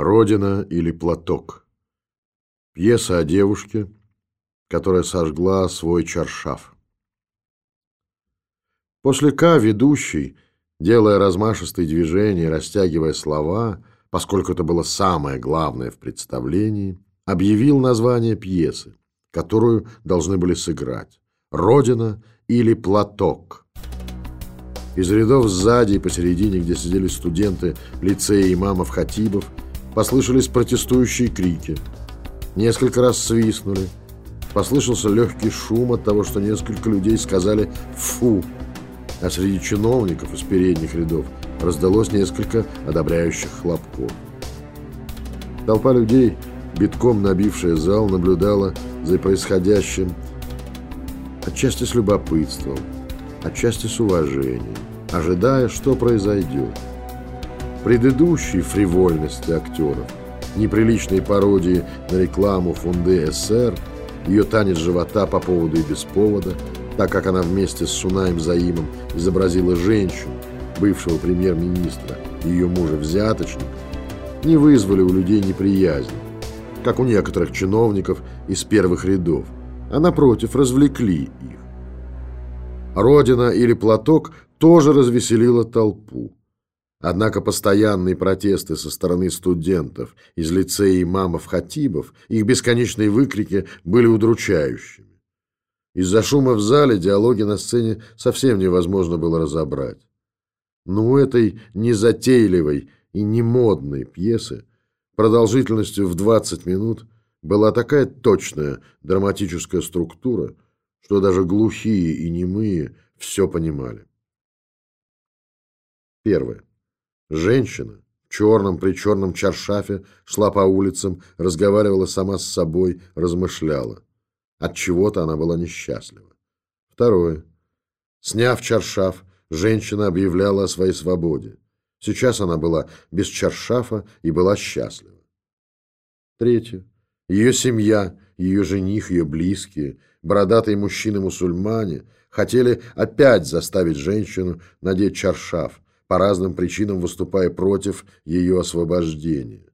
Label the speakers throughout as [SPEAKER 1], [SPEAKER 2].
[SPEAKER 1] Родина или платок. Пьеса о девушке, которая сожгла свой чаршаф. После К ведущий, делая размашистые движения, растягивая слова, поскольку это было самое главное в представлении, объявил название пьесы, которую должны были сыграть. «Родина или платок». Из рядов сзади и посередине, где сидели студенты лицея имамов Хатибов, Послышались протестующие крики. Несколько раз свистнули. Послышался легкий шум от того, что несколько людей сказали «фу». А среди чиновников из передних рядов раздалось несколько одобряющих хлопков. Толпа людей, битком набившая зал, наблюдала за происходящим отчасти с любопытством, отчасти с уважением, ожидая, что произойдет предыдущей фривольности актеров, неприличной пародии на рекламу Фунде СР, ее танец живота по поводу и без повода, так как она вместе с Сунаем Заимом изобразила женщину, бывшего премьер-министра, и ее мужа-взяточника, не вызвали у людей неприязни, как у некоторых чиновников из первых рядов, а напротив развлекли их. Родина или платок тоже развеселила толпу. Однако постоянные протесты со стороны студентов из лицея имамов-хатибов, их бесконечные выкрики были удручающими. Из-за шума в зале диалоги на сцене совсем невозможно было разобрать. Но у этой незатейливой и немодной пьесы продолжительностью в 20 минут была такая точная драматическая структура, что даже глухие и немые все понимали. Первое. Женщина в черном при черном чаршафе шла по улицам, разговаривала сама с собой, размышляла. От чего-то она была несчастлива. Второе. Сняв чаршаф, женщина объявляла о своей свободе. Сейчас она была без чаршафа и была счастлива. Третье. Ее семья, ее жених, ее близкие, бородатые мужчины-мусульмане хотели опять заставить женщину надеть чаршаф, по разным причинам выступая против ее освобождения.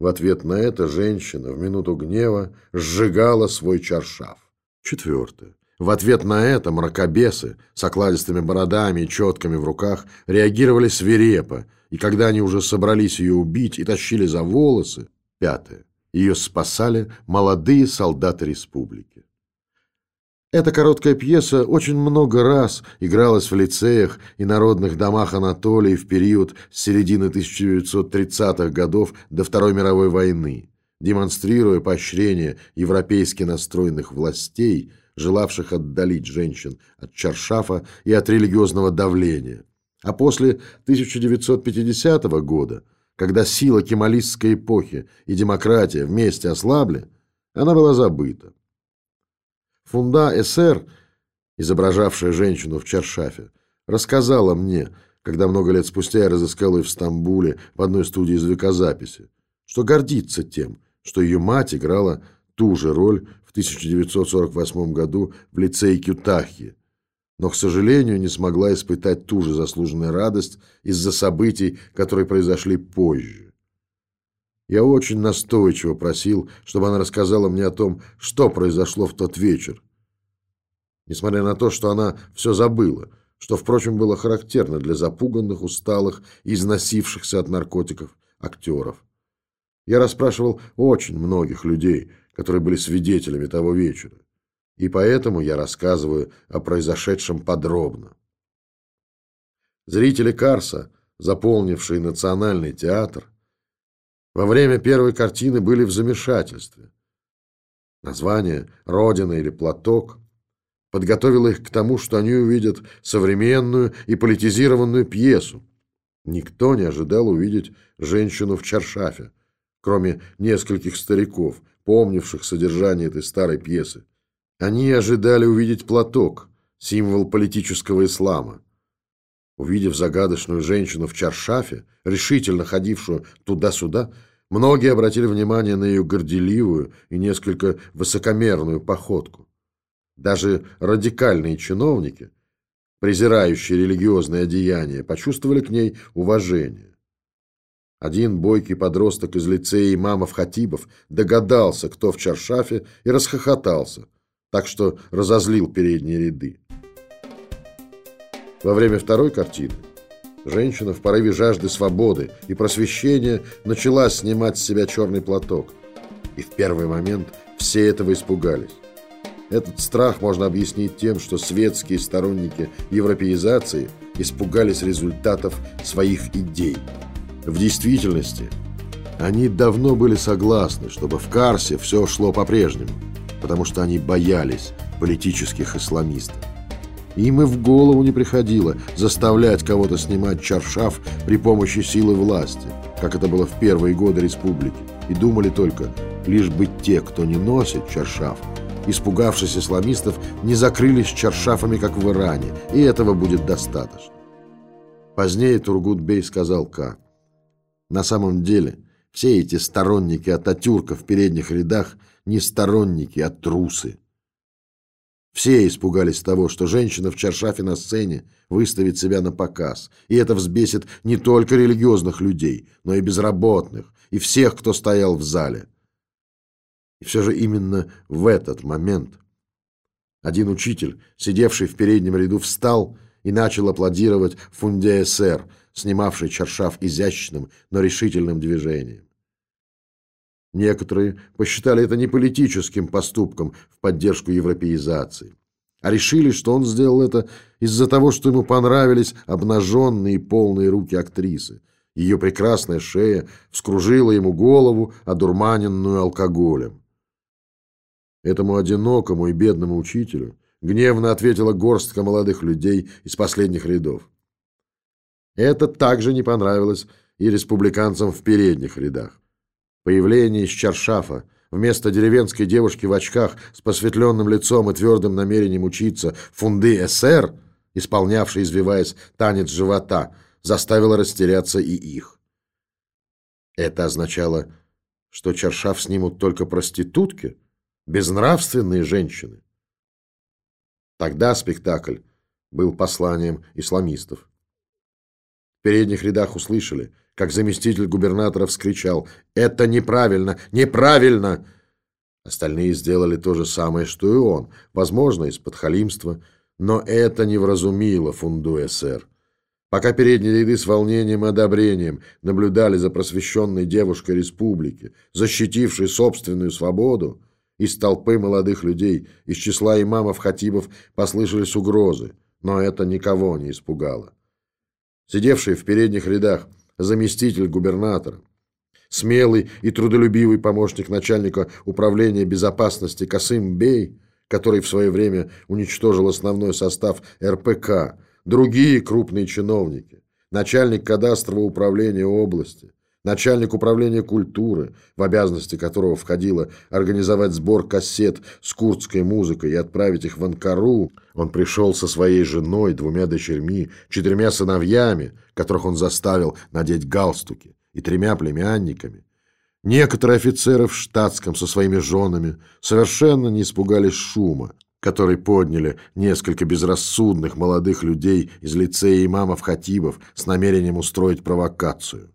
[SPEAKER 1] В ответ на это женщина в минуту гнева сжигала свой чаршаф. Четвертое. В ответ на это мракобесы с окладистыми бородами и четками в руках реагировали свирепо, и когда они уже собрались ее убить и тащили за волосы, пятое. Ее спасали молодые солдаты республики. Эта короткая пьеса очень много раз игралась в лицеях и народных домах Анатолии в период с середины 1930-х годов до Второй мировой войны, демонстрируя поощрение европейски настроенных властей, желавших отдалить женщин от чаршафа и от религиозного давления. А после 1950 года, когда сила кемалистской эпохи и демократия вместе ослабли, она была забыта. Фунда СР, изображавшая женщину в Чаршафе, рассказала мне, когда много лет спустя я разыскал ее в Стамбуле в одной студии звукозаписи, что гордится тем, что ее мать играла ту же роль в 1948 году в лицее Кютахи, но, к сожалению, не смогла испытать ту же заслуженную радость из-за событий, которые произошли позже. Я очень настойчиво просил, чтобы она рассказала мне о том, что произошло в тот вечер. Несмотря на то, что она все забыла, что, впрочем, было характерно для запуганных, усталых и износившихся от наркотиков актеров. Я расспрашивал очень многих людей, которые были свидетелями того вечера, и поэтому я рассказываю о произошедшем подробно. Зрители Карса, заполнившие национальный театр, во время первой картины были в замешательстве. Название «Родина» или «Платок» подготовило их к тому, что они увидят современную и политизированную пьесу. Никто не ожидал увидеть женщину в чаршафе, кроме нескольких стариков, помнивших содержание этой старой пьесы. Они ожидали увидеть платок, символ политического ислама. Увидев загадочную женщину в чаршафе, решительно ходившую туда-сюда, многие обратили внимание на ее горделивую и несколько высокомерную походку. Даже радикальные чиновники, презирающие религиозные одеяния, почувствовали к ней уважение. Один бойкий подросток из лицея имамов Хатибов догадался, кто в чаршафе, и расхохотался, так что разозлил передние ряды. Во время второй картины женщина в порыве жажды свободы и просвещения начала снимать с себя черный платок. И в первый момент все этого испугались. Этот страх можно объяснить тем, что светские сторонники европеизации испугались результатов своих идей – в действительности, они давно были согласны, чтобы в Карсе все шло по-прежнему, потому что они боялись политических исламистов. Им и в голову не приходило заставлять кого-то снимать чаршаф при помощи силы власти, как это было в первые годы республики, и думали только, лишь бы те, кто не носит чаршаф, испугавшись исламистов, не закрылись чаршафами, как в Иране, и этого будет достаточно. Позднее Тургут-бей сказал как. На самом деле, все эти сторонники Ататюрка в передних рядах не сторонники, а трусы. Все испугались того, что женщина в чаршафе на сцене выставит себя на показ, и это взбесит не только религиозных людей, но и безработных, и всех, кто стоял в зале. И все же именно в этот момент один учитель, сидевший в переднем ряду, встал и начал аплодировать Фунде СР, снимавший чаршав изящным, но решительным движением. Некоторые посчитали это не политическим поступком в поддержку европеизации, а решили, что он сделал это из-за того, что ему понравились обнаженные полные руки актрисы. Ее прекрасная шея вскружила ему голову, одурманенную алкоголем. Этому одинокому и бедному учителю гневно ответила горстка молодых людей из последних рядов. Это также не понравилось и республиканцам в передних рядах. Появление из Чаршафа вместо деревенской девушки в очках с посветленным лицом и твердым намерением учиться фунды СР, исполнявшей, извиваясь, танец живота, заставило растеряться и их. Это означало, что Чаршаф снимут только проститутки, безнравственные женщины. Тогда спектакль был посланием исламистов передних рядах услышали, как заместитель губернатора вскричал «Это неправильно! Неправильно!» Остальные сделали то же самое, что и он, возможно, из-под халимства, но это не вразумило фунду СР. Пока передние ряды с волнением и одобрением наблюдали за просвещенной девушкой республики, защитившей собственную свободу, из толпы молодых людей, из числа имамов-хатибов послышались угрозы, но это никого не испугало сидевший в передних рядах заместитель губернатора, смелый и трудолюбивый помощник начальника управления безопасности Касым Бей, который в свое время уничтожил основной состав РПК, другие крупные чиновники, начальник кадастрового управления области, начальник управления культуры, в обязанности которого входило организовать сбор кассет с курдской музыкой и отправить их в Анкару, он пришел со своей женой, двумя дочерьми, четырьмя сыновьями, которых он заставил надеть галстуки, и тремя племянниками. Некоторые офицеры в штатском со своими женами совершенно не испугались шума, который подняли несколько безрассудных молодых людей из лицея имамов-хатибов с намерением устроить провокацию.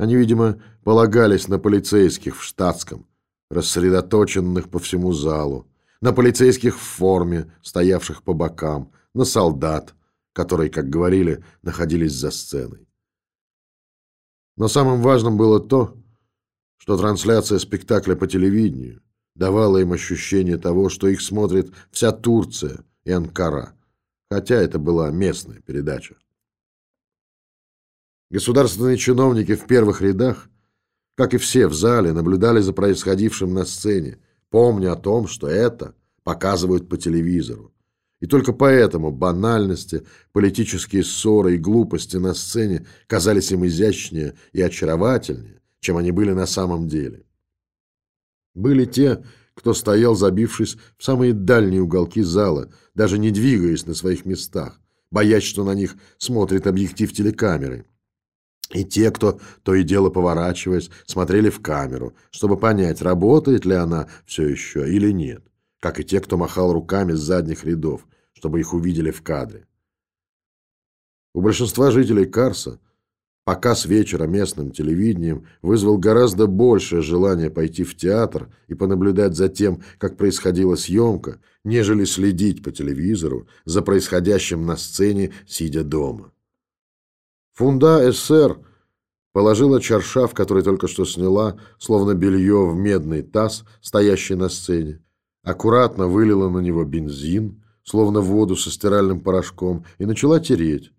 [SPEAKER 1] Они, видимо, полагались на полицейских в штатском, рассредоточенных по всему залу, на полицейских в форме, стоявших по бокам, на солдат, которые, как говорили, находились за сценой. Но самым важным было то, что трансляция спектакля по телевидению давала им ощущение того, что их смотрит вся Турция и Анкара, хотя это была местная передача. Государственные чиновники в первых рядах, как и все в зале, наблюдали за происходившим на сцене, помня о том, что это показывают по телевизору. И только поэтому банальности, политические ссоры и глупости на сцене казались им изящнее и очаровательнее, чем они были на самом деле. Были те, кто стоял, забившись в самые дальние уголки зала, даже не двигаясь на своих местах, боясь, что на них смотрит объектив телекамеры. И те, кто, то и дело поворачиваясь, смотрели в камеру, чтобы понять, работает ли она все еще или нет, как и те, кто махал руками с задних рядов, чтобы их увидели в кадре. У большинства жителей Карса Показ вечера местным телевидением вызвал гораздо большее желание пойти в театр и понаблюдать за тем, как происходила съемка, нежели следить по телевизору за происходящим на сцене, сидя дома. Фунда СССР положила чаршав, который только что сняла, словно белье в медный таз, стоящий на сцене, аккуратно вылила на него бензин, словно воду со стиральным порошком, и начала тереть.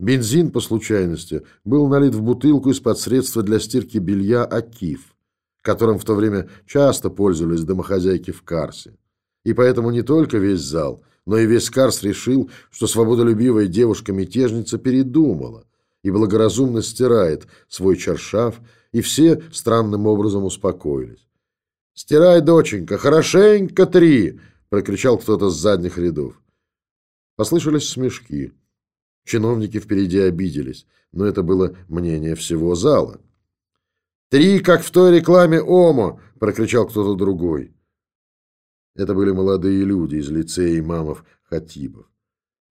[SPEAKER 1] Бензин, по случайности, был налит в бутылку из-под средства для стирки белья «Акиф», которым в то время часто пользовались домохозяйки в Карсе. И поэтому не только весь зал, но и весь Карс решил, что свободолюбивая девушка-мятежница передумала и благоразумно стирает свой чаршав, и все странным образом успокоились. «Стирай, доченька, хорошенько три!» — прокричал кто-то с задних рядов. Послышались смешки. Чиновники впереди обиделись, но это было мнение всего зала. «Три, как в той рекламе ОМО!» – прокричал кто-то другой. Это были молодые люди из лицея имамов Хатибов.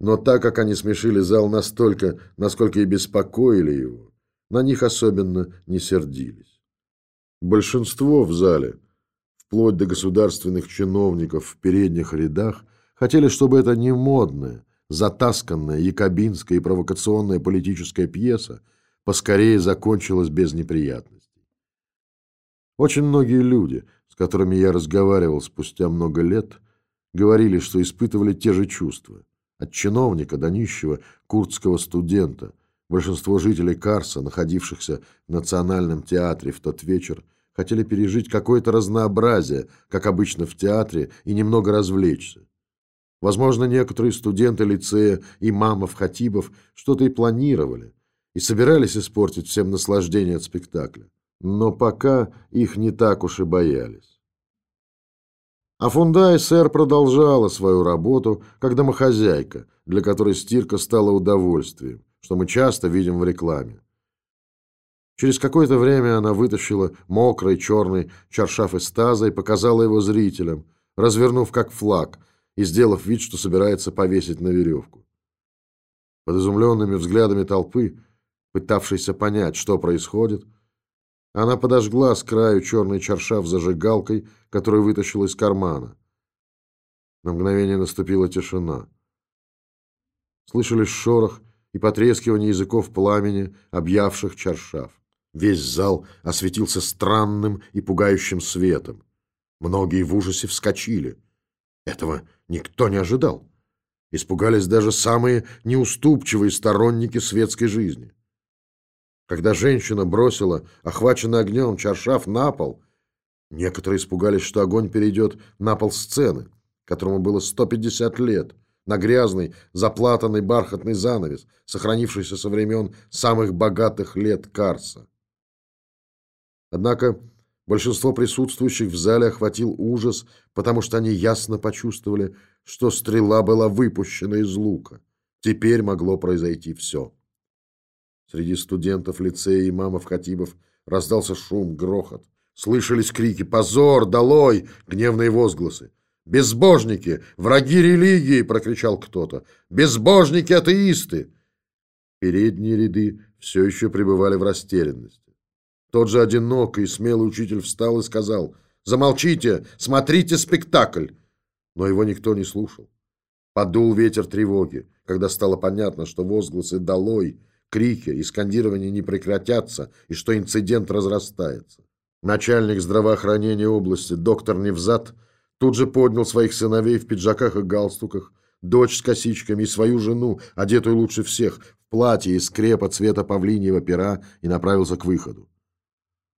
[SPEAKER 1] Но так как они смешили зал настолько, насколько и беспокоили его, на них особенно не сердились. Большинство в зале, вплоть до государственных чиновников в передних рядах, хотели, чтобы это не модное, затасканная якобинская и провокационная политическая пьеса поскорее закончилась без неприятностей. Очень многие люди, которыми я разговаривал спустя много лет, говорили, что испытывали те же чувства. От чиновника до нищего курдского студента. Большинство жителей Карса, находившихся в Национальном театре в тот вечер, хотели пережить какое-то разнообразие, как обычно в театре, и немного развлечься. Возможно, некоторые студенты лицея, имамов, хатибов что-то и планировали, и собирались испортить всем наслаждение от спектакля. Но пока их не так уж и боялись. А Фундай сэр продолжала свою работу как домохозяйка, для которой стирка стала удовольствием, что мы часто видим в рекламе. Через какое-то время она вытащила мокрый черный чаршаф из таза и показала его зрителям, развернув как флаг, и сделав вид, что собирается повесить на веревку. Под изумленными взглядами толпы, пытавшейся понять, что происходит, она подожгла с краю черный чаршав зажигалкой, которую вытащила из кармана. На мгновение наступила тишина. Слышались шорох и потрескивание языков пламени, объявших чаршав. Весь зал осветился странным и пугающим светом. Многие в ужасе вскочили. Этого никто не ожидал. Испугались даже самые неуступчивые сторонники светской жизни. Когда женщина бросила охваченный огнем чаршав на пол, некоторые испугались, что огонь перейдет на пол сцены, которому было 150 лет, на грязный, заплатанный бархатный занавес, сохранившийся со времен самых богатых лет Карса. Однако Большинство присутствующих в зале охватил ужас, потому что они ясно почувствовали, что стрела была выпущена из лука. Теперь могло произойти все. Среди студентов лицея имамов Хатибов раздался шум, грохот. Слышались крики «Позор! Долой!» гневные возгласы. «Безбожники! Враги религии!» — прокричал кто-то. «Безбожники! Атеисты!» Передние ряды все еще пребывали в растерянности. Тот же одинокий и смелый учитель встал и сказал «Замолчите! Смотрите спектакль!» Но его никто не слушал. Подул ветер тревоги, когда стало понятно, что возгласы «Долой!», крики и скандирование не прекратятся и что инцидент разрастается. Начальник здравоохранения области, доктор Невзат, тут же поднял своих сыновей в пиджаках и галстуках, дочь с косичками и свою жену, одетую лучше всех, в платье из крепа цвета павлиньего пера и направился к выходу.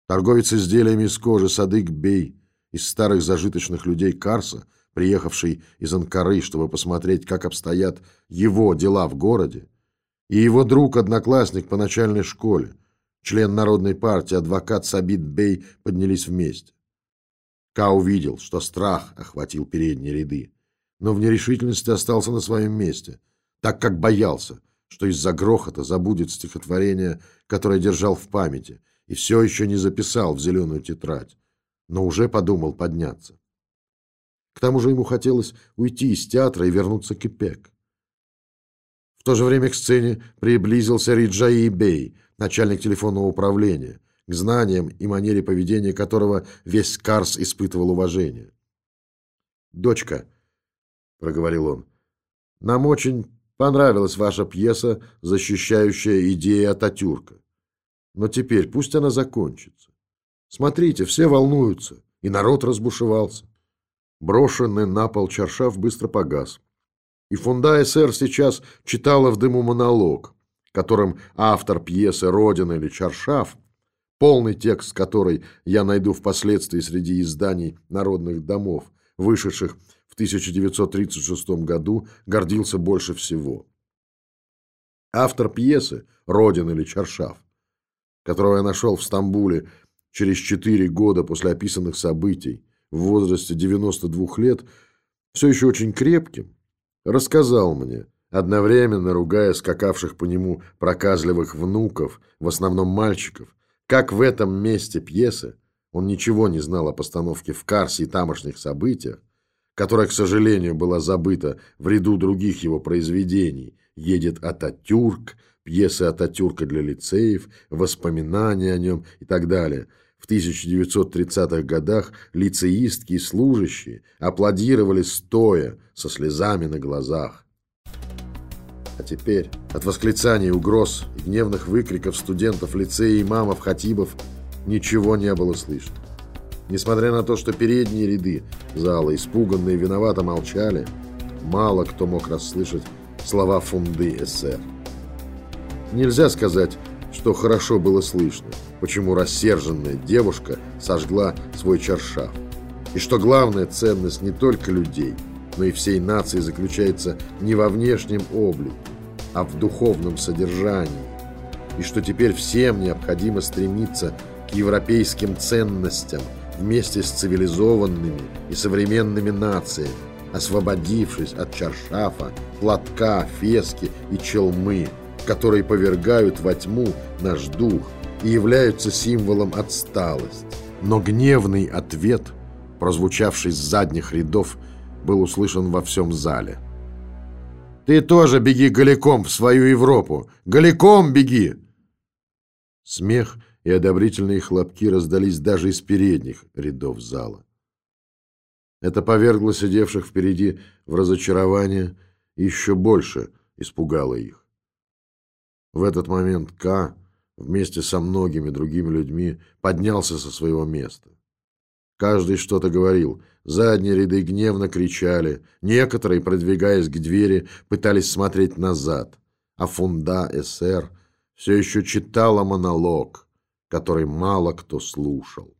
[SPEAKER 1] Торговец изделиями из кожи Садык Бей из старых зажиточных людей Карса, приехавший из Анкары, чтобы посмотреть, как обстоят его дела в городе, и его друг-одноклассник по начальной школе, член Народной партии, адвокат Сабит Бей, поднялись вместе. Ка увидел, что страх охватил передние ряды, но в нерешительности остался на своем месте, так как боялся, что из-за грохота забудет стихотворение, которое держал в памяти, и все еще не записал в зеленую тетрадь, но уже подумал подняться. К тому же ему хотелось уйти из театра и вернуться к Ипек. В то же время к сцене приблизился Риджаи Бей, начальник телефонного управления, к знаниям и манере поведения которого весь Карс испытывал уважение. «Дочка», — проговорил он, — «нам очень понравилась ваша пьеса, защищающая идеи Ататюрка. Но теперь пусть она закончится. Смотрите, все волнуются, и народ разбушевался». Брошенный на пол чаршав быстро погас. И фунда СР сейчас читала в дыму монолог, которым автор пьесы «Родина» или «Чаршав», полный текст которой я найду впоследствии среди изданий народных домов, вышедших в 1936 году, гордился больше всего. Автор пьесы «Родина» или «Чаршав», которого я нашел в Стамбуле через четыре года после описанных событий, в возрасте 92 лет, все еще очень крепким, рассказал мне, одновременно ругая скакавших по нему проказливых внуков, в основном мальчиков, как в этом месте пьесы он ничего не знал о постановке в Карсе и тамошних событиях, которая, к сожалению, была забыта в ряду других его произведений. «Едет Ататюрк», пьесы Ататюрка для лицеев, воспоминания о нем и так далее – в 1930-х годах лицеистки и служащие аплодировали стоя, со слезами на глазах. А теперь от восклицаний, угроз и гневных выкриков студентов лицея, имамов, хатибов ничего не было слышно. Несмотря на то, что передние ряды зала испуганно и виновато молчали, мало кто мог расслышать слова фунды СССР. Нельзя сказать, что хорошо было слышно, почему рассерженная девушка сожгла свой чаршав. И что главная ценность не только людей, но и всей нации заключается не во внешнем облике, а в духовном содержании. И что теперь всем необходимо стремиться к европейским ценностям вместе с цивилизованными и современными нациями, освободившись от чаршафа, платка, фески и челмы – которые повергают во тьму наш дух являются символом отсталости. Но гневный ответ, прозвучавший с задних рядов, был услышан во всем зале. «Ты тоже беги голиком в свою Европу! Голиком беги!» Смех и одобрительные хлопки раздались даже из передних рядов зала. Это повергло сидевших впереди в разочарование и еще больше испугало их. В этот момент К вместе со многими другими людьми поднялся со своего места. Каждый что-то говорил, задние ряды гневно кричали, некоторые, продвигаясь к двери, пытались смотреть назад, а фунда СР все еще читала монолог, который мало кто слушал.